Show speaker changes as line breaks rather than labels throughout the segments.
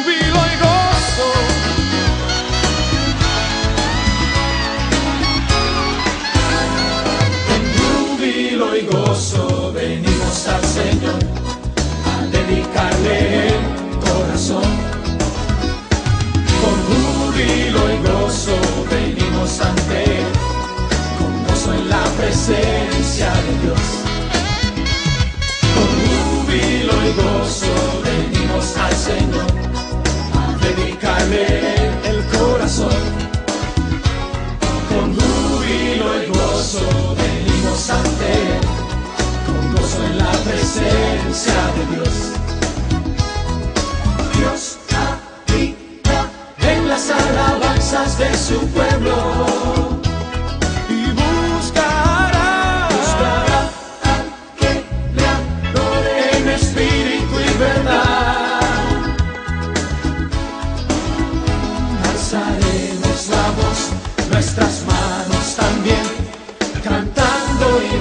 We like gozo venimos ante Él, con gozo en la presencia de Dios. Dios habita en las alabanzas de su pueblo.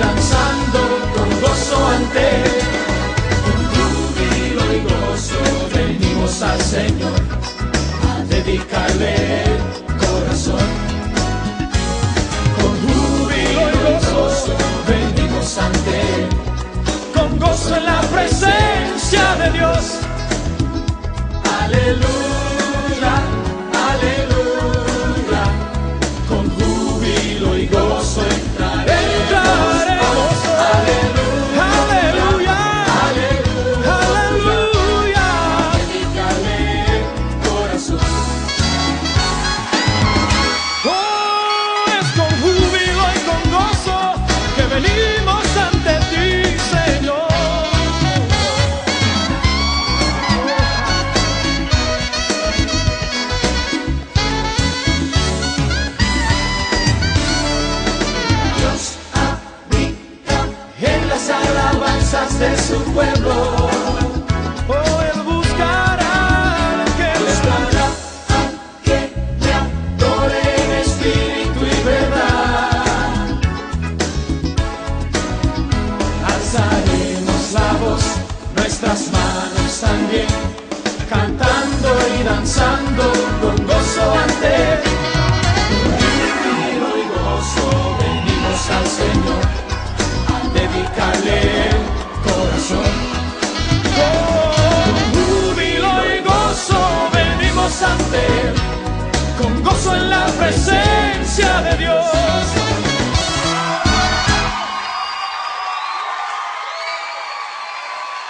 Danzando con gozo ante Él. Con júbilo y gozo venimos al Señor a dedicarle el corazón. Con júbilo y gozo venimos ante
con gozo en la presencia de Dios.
aleluya, alabanzas de su pueblo.
Oh, Él buscará al que
Buscará al que le adore en espíritu y verdad. Alzaremos la voz, nuestras manos también, cantando y danzando con gozo ante Arráncale el corazón. Con júbilo y gozo venimos ante Él, con gozo en la presencia de Dios.